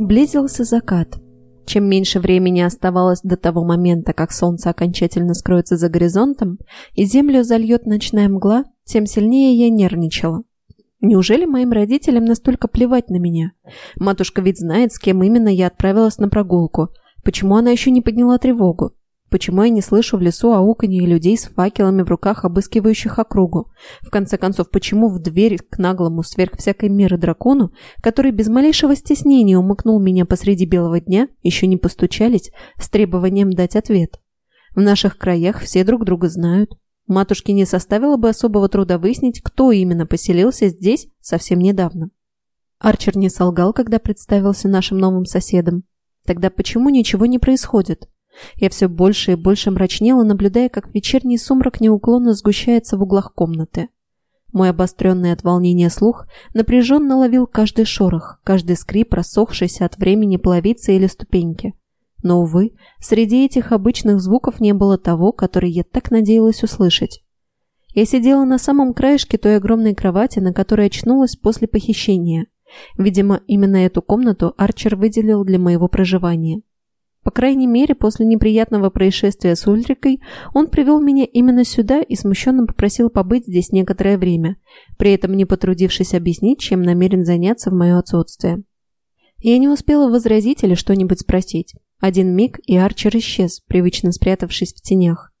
Близился закат. Чем меньше времени оставалось до того момента, как солнце окончательно скроется за горизонтом и землю зальет ночная мгла, тем сильнее я нервничала. Неужели моим родителям настолько плевать на меня? Матушка ведь знает, с кем именно я отправилась на прогулку. Почему она еще не подняла тревогу? Почему я не слышу в лесу ауканье людей с факелами в руках, обыскивающих округу? В конце концов, почему в дверь к наглому сверх всякой меры дракону, который без малейшего стеснения умыкнул меня посреди белого дня, еще не постучались с требованием дать ответ? В наших краях все друг друга знают. Матушке не составило бы особого труда выяснить, кто именно поселился здесь совсем недавно. Арчер не солгал, когда представился нашим новым соседом. Тогда почему ничего не происходит? Я все больше и больше мрачнела, наблюдая, как вечерний сумрак неуклонно сгущается в углах комнаты. Мой обостренный от волнения слух напряженно ловил каждый шорох, каждый скрип, рассохшийся от времени половицы или ступеньки. Но, увы, среди этих обычных звуков не было того, который я так надеялась услышать. Я сидела на самом краешке той огромной кровати, на которой очнулась после похищения. Видимо, именно эту комнату Арчер выделил для моего проживания. По крайней мере, после неприятного происшествия с Ульрикой он привел меня именно сюда и смущенно попросил побыть здесь некоторое время, при этом не потрудившись объяснить, чем намерен заняться в мое отсутствие. Я не успела возразить или что-нибудь спросить. Один миг, и Арчер исчез, привычно спрятавшись в тенях.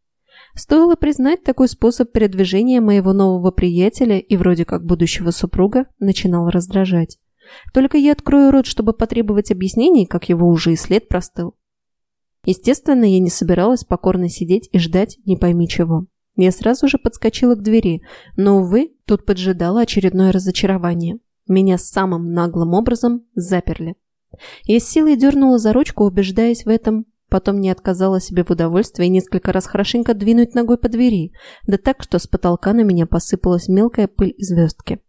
Стоило признать, такой способ передвижения моего нового приятеля и вроде как будущего супруга начинал раздражать. Только я открою рот, чтобы потребовать объяснений, как его уже и след простыл. Естественно, я не собиралась покорно сидеть и ждать не пойми чего. Я сразу же подскочила к двери, но, увы, тут поджидало очередное разочарование. Меня самым наглым образом заперли. Я с силой дернула за ручку, убеждаясь в этом, потом не отказала себе в удовольствии несколько раз хорошенько двинуть ногой по двери, да так, что с потолка на меня посыпалась мелкая пыль и звездки.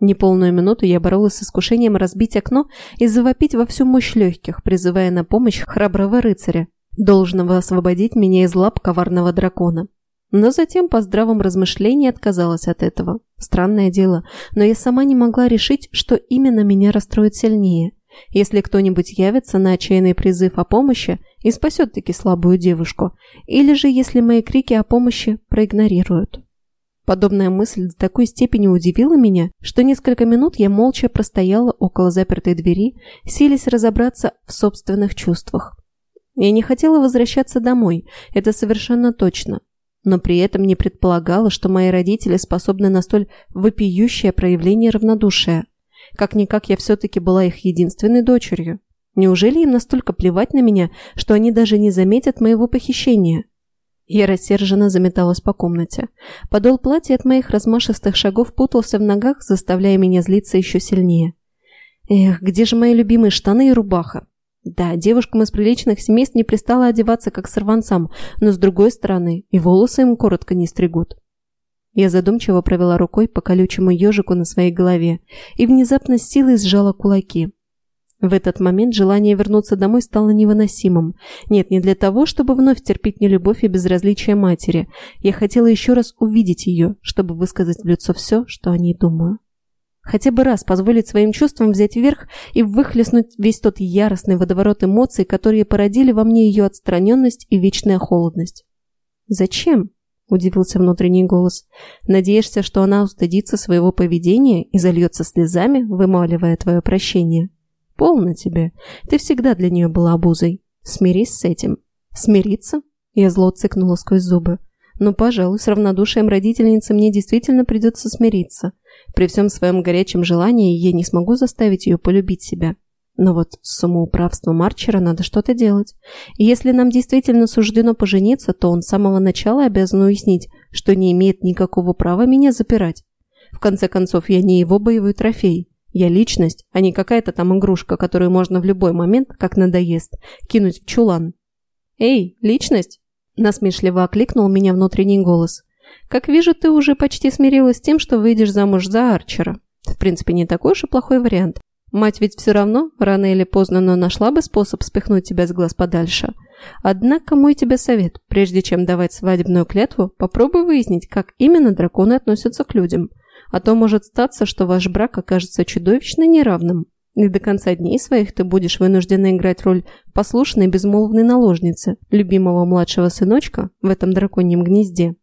Неполную минуту я боролась с искушением разбить окно и завопить во всю мощь легких, призывая на помощь храброго рыцаря, должного освободить меня из лап коварного дракона. Но затем по здравом размышлении отказалась от этого. Странное дело, но я сама не могла решить, что именно меня расстроит сильнее. Если кто-нибудь явится на отчаянный призыв о помощи и спасет-таки слабую девушку, или же если мои крики о помощи проигнорируют. Подобная мысль до такой степени удивила меня, что несколько минут я молча простояла около запертой двери, силясь разобраться в собственных чувствах. Я не хотела возвращаться домой, это совершенно точно, но при этом не предполагала, что мои родители способны на столь вопиющее проявление равнодушия. Как-никак я все-таки была их единственной дочерью. Неужели им настолько плевать на меня, что они даже не заметят моего похищения? Я рассерженно заметалась по комнате. Подол платья от моих размашистых шагов путался в ногах, заставляя меня злиться еще сильнее. Эх, где же мои любимые штаны и рубаха? Да, девушкам из приличных семейств не пристало одеваться как сорванцам, но с другой стороны, и волосы им коротко не стригут. Я задумчиво провела рукой по колючему ежику на своей голове и внезапно с силой сжала кулаки. В этот момент желание вернуться домой стало невыносимым. Нет, не для того, чтобы вновь терпеть нелюбовь и безразличие матери. Я хотела еще раз увидеть ее, чтобы высказать в лицо все, что о ней думаю. Хотя бы раз позволить своим чувствам взять верх и выхлестнуть весь тот яростный водоворот эмоций, которые породили во мне ее отстраненность и вечная холодность. «Зачем?» – удивился внутренний голос. «Надеешься, что она устыдится своего поведения и зальется слезами, вымаливая твое прощение?» Полно тебе. Ты всегда для нее была обузой. Смирись с этим. Смириться? Я зло цыкнула сквозь зубы. Но, пожалуй, с равнодушием родительницы мне действительно придется смириться. При всем своем горячем желании я не смогу заставить ее полюбить себя. Но вот с самоуправством Арчера надо что-то делать. И если нам действительно суждено пожениться, то он с самого начала обязан уяснить, что не имеет никакого права меня запирать. В конце концов, я не его боевой трофей. Я личность, а не какая-то там игрушка, которую можно в любой момент, как надоест, кинуть в чулан. «Эй, личность!» – насмешливо окликнул меня внутренний голос. «Как вижу, ты уже почти смирилась с тем, что выйдешь замуж за Арчера. В принципе, не такой уж и плохой вариант. Мать ведь все равно, рано или поздно, но нашла бы способ спихнуть тебя с глаз подальше. Однако мой тебе совет, прежде чем давать свадебную клятву, попробуй выяснить, как именно драконы относятся к людям – а то может статься, что ваш брак окажется чудовищно неравным. И до конца дней своих ты будешь вынуждена играть роль послушной безмолвной наложницы, любимого младшего сыночка в этом драконьем гнезде.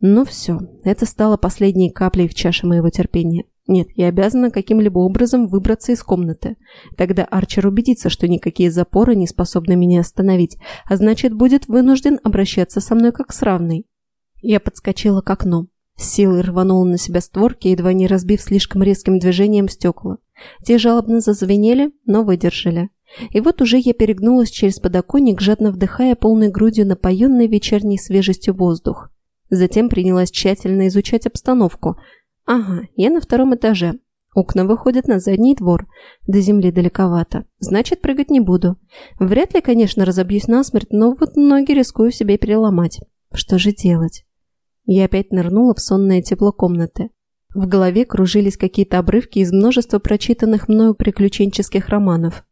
Ну все, это стало последней каплей в чаше моего терпения. Нет, я обязана каким-либо образом выбраться из комнаты. Тогда Арчер убедится, что никакие запоры не способны меня остановить, а значит, будет вынужден обращаться со мной как с равной. Я подскочила к окну. С силой рванула на себя створки, едва не разбив слишком резким движением стекла. Те жалобно зазвенели, но выдержали. И вот уже я перегнулась через подоконник, жадно вдыхая полной грудью напоенный вечерней свежестью воздух. Затем принялась тщательно изучать обстановку. Ага, я на втором этаже. Окна выходят на задний двор. До земли далековато. Значит, прыгать не буду. Вряд ли, конечно, разобьюсь насмерть, но вот ноги рискую себе переломать. Что же делать? Я опять нырнула в сонное тепло комнаты. В голове кружились какие-то обрывки из множества прочитанных мною приключенческих романов.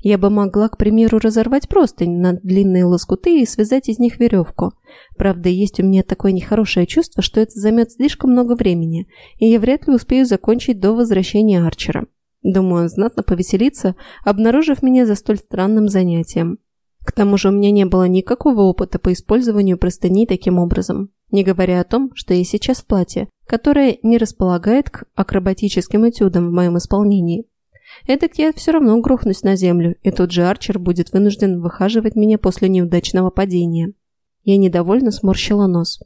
Я бы могла, к примеру, разорвать простынь на длинные лоскуты и связать из них веревку. Правда, есть у меня такое нехорошее чувство, что это займет слишком много времени, и я вряд ли успею закончить до возвращения Арчера. Думаю, он знатно повеселится, обнаружив меня за столь странным занятием. К тому же у меня не было никакого опыта по использованию простыней таким образом, не говоря о том, что я сейчас в платье, которое не располагает к акробатическим этюдам в моем исполнении. Эдак я все равно грохнусь на землю, и тот же Арчер будет вынужден выхаживать меня после неудачного падения. Я недовольно сморщила нос.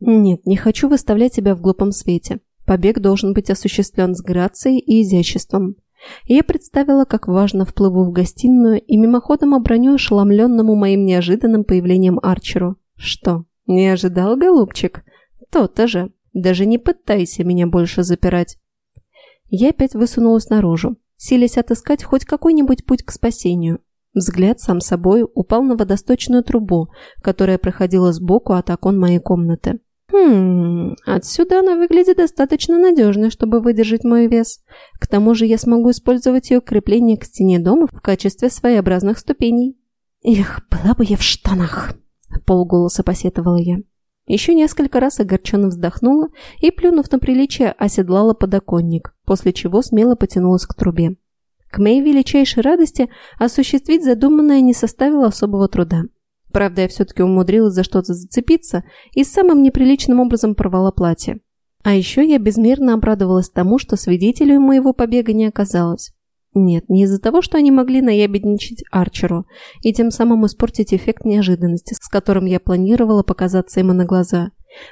Нет, не хочу выставлять себя в глупом свете. Побег должен быть осуществлен с грацией и изяществом. Я представила, как важно вплыву в гостиную и мимоходом оброню ошеломленному моим неожиданным появлением Арчеру. Что, не ожидал, голубчик? То-то же. Даже не пытайся меня больше запирать. Я опять высунулась наружу силясь отыскать хоть какой-нибудь путь к спасению. Взгляд сам собой упал на водосточную трубу, которая проходила сбоку от окон моей комнаты. Хм, отсюда она выглядит достаточно надежной, чтобы выдержать мой вес. К тому же я смогу использовать ее крепление к стене дома в качестве своеобразных ступеней. Эх, была бы я в штанах, в полголоса посетовала я. Еще несколько раз огорченно вздохнула и, плюнув на приличие, оседлала подоконник, после чего смело потянулась к трубе. К моей величайшей радости осуществить задуманное не составило особого труда. Правда, я все-таки умудрилась за что-то зацепиться и самым неприличным образом порвала платье. А еще я безмерно обрадовалась тому, что свидетелем моего побега не оказалось. Нет, не из-за того, что они могли наябедничать Арчеру и тем самым испортить эффект неожиданности, с которым я планировала показаться ему на глаза.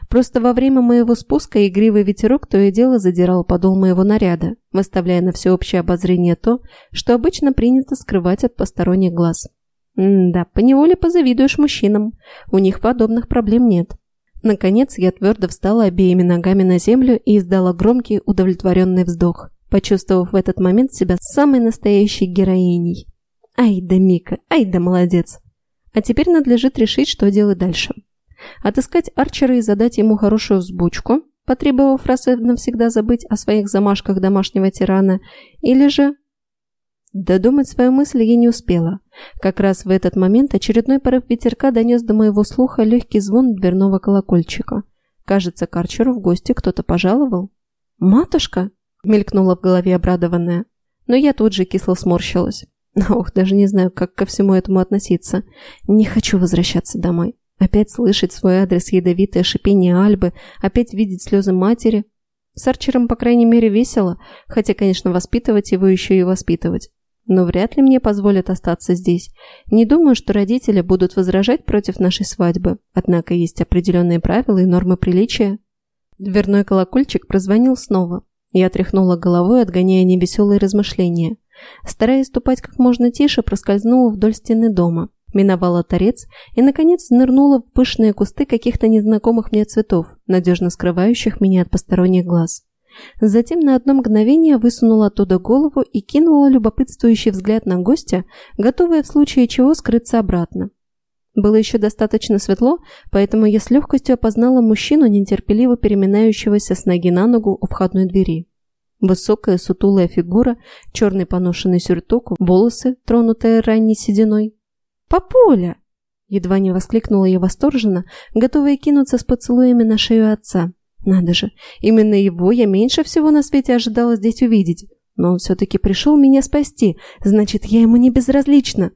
Просто во время моего спуска игривый ветерок то и дело задирал подол моего наряда, выставляя на всеобщее обозрение то, что обычно принято скрывать от посторонних глаз. М да, поневоле позавидуешь мужчинам. У них подобных проблем нет. Наконец я твердо встала обеими ногами на землю и издала громкий удовлетворенный вздох почувствовав в этот момент себя самой настоящей героиней. Ай да Мика, ай да молодец. А теперь надлежит решить, что делать дальше. Отыскать Арчера и задать ему хорошую взбучку, потребовав раз и навсегда забыть о своих замашках домашнего тирана, или же... Додумать свою мысль я не успела. Как раз в этот момент очередной порыв ветерка донес до моего слуха легкий звон дверного колокольчика. Кажется, к Арчеру в гости кто-то пожаловал. «Матушка!» Мелькнула в голове обрадованная. Но я тут же кисло сморщилась. Ох, даже не знаю, как ко всему этому относиться. Не хочу возвращаться домой. Опять слышать свой адрес ядовитое шипение Альбы, опять видеть слезы матери. С Арчером, по крайней мере, весело, хотя, конечно, воспитывать его еще и воспитывать. Но вряд ли мне позволят остаться здесь. Не думаю, что родители будут возражать против нашей свадьбы. Однако есть определенные правила и нормы приличия. Дверной колокольчик прозвонил снова. Я тряхнула головой, отгоняя невеселые размышления. Стараясь ступать как можно тише, проскользнула вдоль стены дома, миновала торец и, наконец, нырнула в пышные кусты каких-то незнакомых мне цветов, надежно скрывающих меня от посторонних глаз. Затем на одно мгновение высунула оттуда голову и кинула любопытствующий взгляд на гостя, готовая в случае чего скрыться обратно. Было еще достаточно светло, поэтому я с легкостью опознала мужчину, нетерпеливо переминающегося с ноги на ногу у входной двери. Высокая сутулая фигура, черный поношенный сюртук, волосы, тронутые ранней сединой. «Папуля!» Едва не воскликнула я восторженно, готовая кинуться с поцелуями на шею отца. Надо же, именно его я меньше всего на свете ожидала здесь увидеть. Но он все-таки пришел меня спасти, значит, я ему не безразлична.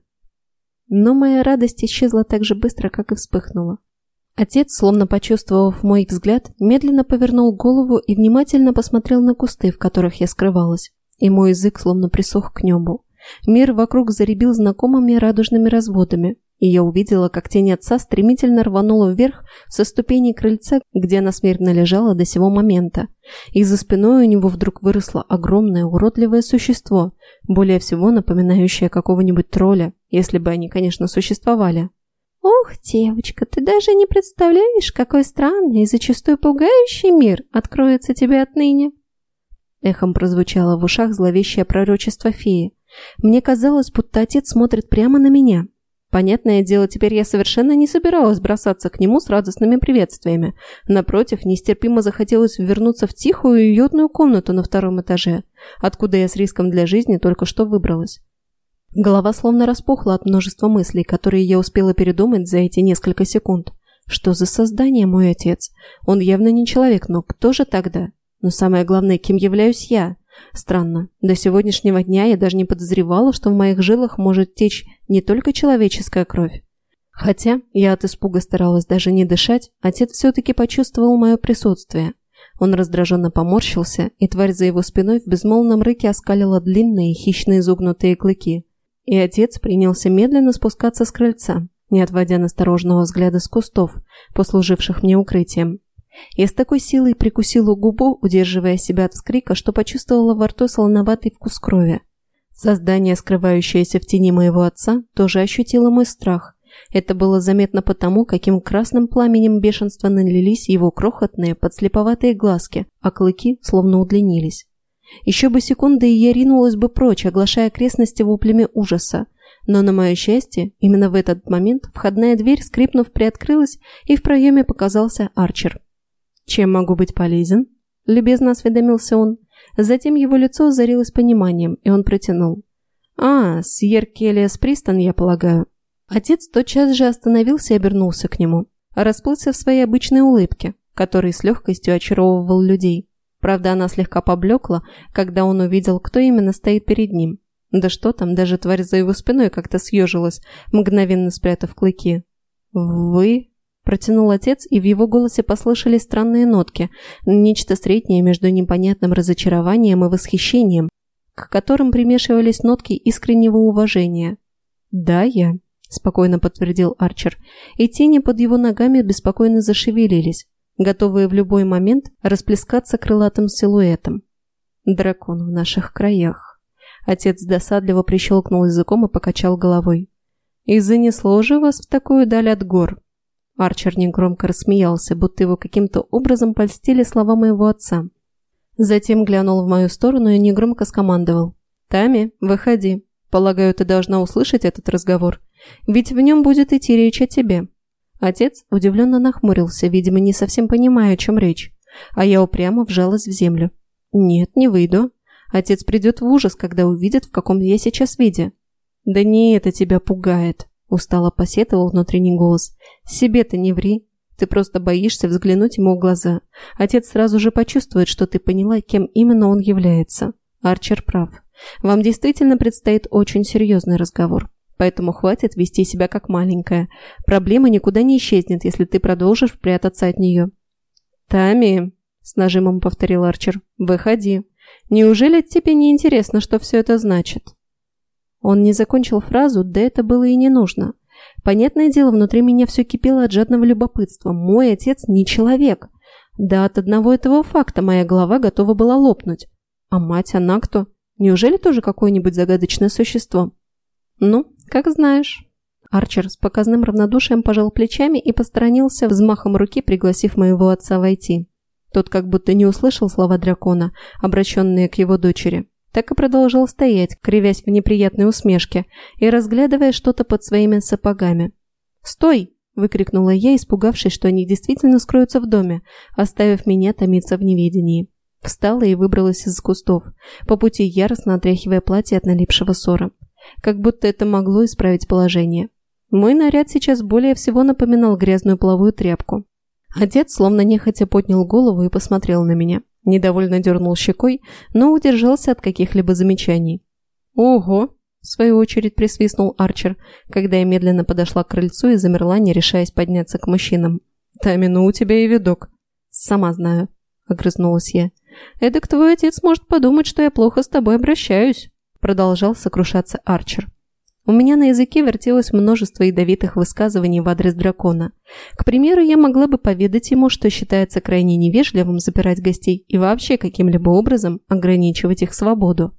Но моя радость исчезла так же быстро, как и вспыхнула. Отец, словно почувствовав мой взгляд, медленно повернул голову и внимательно посмотрел на кусты, в которых я скрывалась, и мой язык словно присох к небу. Мир вокруг заребил знакомыми радужными разводами, и я увидела, как тень отца стремительно рванула вверх со ступеней крыльца, где она смертно лежала до сего момента. И за спиной у него вдруг выросло огромное уродливое существо, более всего напоминающее какого-нибудь тролля, если бы они, конечно, существовали. «Ох, девочка, ты даже не представляешь, какой странный и зачастую пугающий мир откроется тебе отныне!» Эхом прозвучало в ушах зловещее пророчество феи. Мне казалось, будто отец смотрит прямо на меня, Понятное дело, теперь я совершенно не собиралась бросаться к нему с радостными приветствиями. Напротив, нестерпимо захотелось вернуться в тихую и уютную комнату на втором этаже, откуда я с риском для жизни только что выбралась. Голова словно распухла от множества мыслей, которые я успела передумать за эти несколько секунд. Что за создание мой отец? Он явно не человек, но кто же тогда? Но самое главное, кем являюсь я? Странно, до сегодняшнего дня я даже не подозревала, что в моих жилах может течь не только человеческая кровь. Хотя я от испуга старалась даже не дышать, отец все-таки почувствовал мое присутствие. Он раздраженно поморщился, и тварь за его спиной в безмолвном рыке оскалила длинные хищные изогнутые клыки. И отец принялся медленно спускаться с крыльца, не отводя настороженного взгляда с кустов, послуживших мне укрытием. Я с такой силой прикусила губу, удерживая себя от вскрика, что почувствовала во рту солоноватый вкус крови. Создание, скрывающееся в тени моего отца, тоже ощутило мой страх. Это было заметно потому, каким красным пламенем бешенства налились его крохотные, подслеповатые глазки, а клыки словно удлинились. Еще бы секунды, и я ринулась бы прочь, оглашая окрестности воплями ужаса. Но, на мое счастье, именно в этот момент входная дверь, скрипнув, приоткрылась, и в проеме показался Арчер. «Чем могу быть полезен?» – любезно осведомился он. Затем его лицо озарилось пониманием, и он протянул. «А, Сьер Келлиас Пристон, я полагаю». Отец тотчас же остановился и обернулся к нему. Расплылся в своей обычной улыбке, который с легкостью очаровывал людей. Правда, она слегка поблекла, когда он увидел, кто именно стоит перед ним. Да что там, даже тварь за его спиной как-то съежилась, мгновенно спрятав клыки. «Вы?» Протянул отец, и в его голосе послышались странные нотки, нечто среднее между непонятным разочарованием и восхищением, к которым примешивались нотки искреннего уважения. «Да, я», – спокойно подтвердил Арчер, и тени под его ногами беспокойно зашевелились, готовые в любой момент расплескаться крылатым силуэтом. «Дракон в наших краях». Отец досадливо прищелкнул языком и покачал головой. «И занесло же вас в такую даль от гор?» Арчер негромко рассмеялся, будто его каким-то образом польстили слова моего отца. Затем глянул в мою сторону и негромко скомандовал. «Тами, выходи. Полагаю, ты должна услышать этот разговор. Ведь в нем будет идти речь о тебе». Отец удивленно нахмурился, видимо, не совсем понимая, о чем речь. А я упрямо вжалась в землю. «Нет, не выйду. Отец придет в ужас, когда увидит, в каком я сейчас виде». «Да не это тебя пугает», Устало посетовал внутренний голос. «Себе-то не ври. Ты просто боишься взглянуть ему в глаза. Отец сразу же почувствует, что ты поняла, кем именно он является. Арчер прав. Вам действительно предстоит очень серьезный разговор. Поэтому хватит вести себя как маленькая. Проблема никуда не исчезнет, если ты продолжишь прятаться от нее». «Тами», — с нажимом повторил Арчер, — «выходи. Неужели тебе не интересно, что все это значит?» Он не закончил фразу, да это было и не нужно. Понятное дело, внутри меня все кипело от жадного любопытства. Мой отец не человек. Да от одного этого факта моя голова готова была лопнуть. А мать, она кто? Неужели тоже какое-нибудь загадочное существо? Ну, как знаешь. Арчер с показным равнодушием пожал плечами и посторонился взмахом руки, пригласив моего отца войти. Тот как будто не услышал слова дракона, обращенные к его дочери так и продолжал стоять, кривясь в неприятной усмешке и разглядывая что-то под своими сапогами. «Стой!» – выкрикнула я, испугавшись, что они действительно скроются в доме, оставив меня томиться в неведении. Встала и выбралась из кустов, по пути яростно отряхивая платье от налипшего ссора. Как будто это могло исправить положение. Мой наряд сейчас более всего напоминал грязную половую тряпку. Отец словно нехотя поднял голову и посмотрел на меня. Недовольно дернул щекой, но удержался от каких-либо замечаний. «Ого!» – в свою очередь присвистнул Арчер, когда я медленно подошла к крыльцу и замерла, не решаясь подняться к мужчинам. «Тамину у тебя и видок». «Сама знаю», – огрызнулась я. «Эдак твой отец может подумать, что я плохо с тобой обращаюсь», – продолжал сокрушаться Арчер. У меня на языке вертелось множество ядовитых высказываний в адрес дракона. К примеру, я могла бы поведать ему, что считается крайне невежливым запирать гостей и вообще каким-либо образом ограничивать их свободу.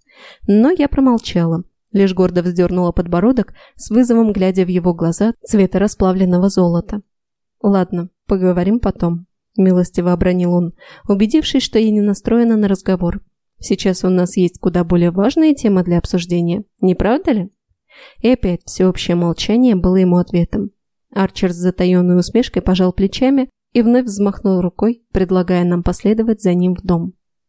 Но я промолчала, лишь гордо вздернула подбородок, с вызовом глядя в его глаза цвета расплавленного золота. «Ладно, поговорим потом», – милостиво обронил он, убедившись, что я не настроена на разговор. «Сейчас у нас есть куда более важная тема для обсуждения, не правда ли?» И опять всеобщее молчание было ему ответом. Арчер с затаенной усмешкой пожал плечами и вновь взмахнул рукой, предлагая нам последовать за ним в дом.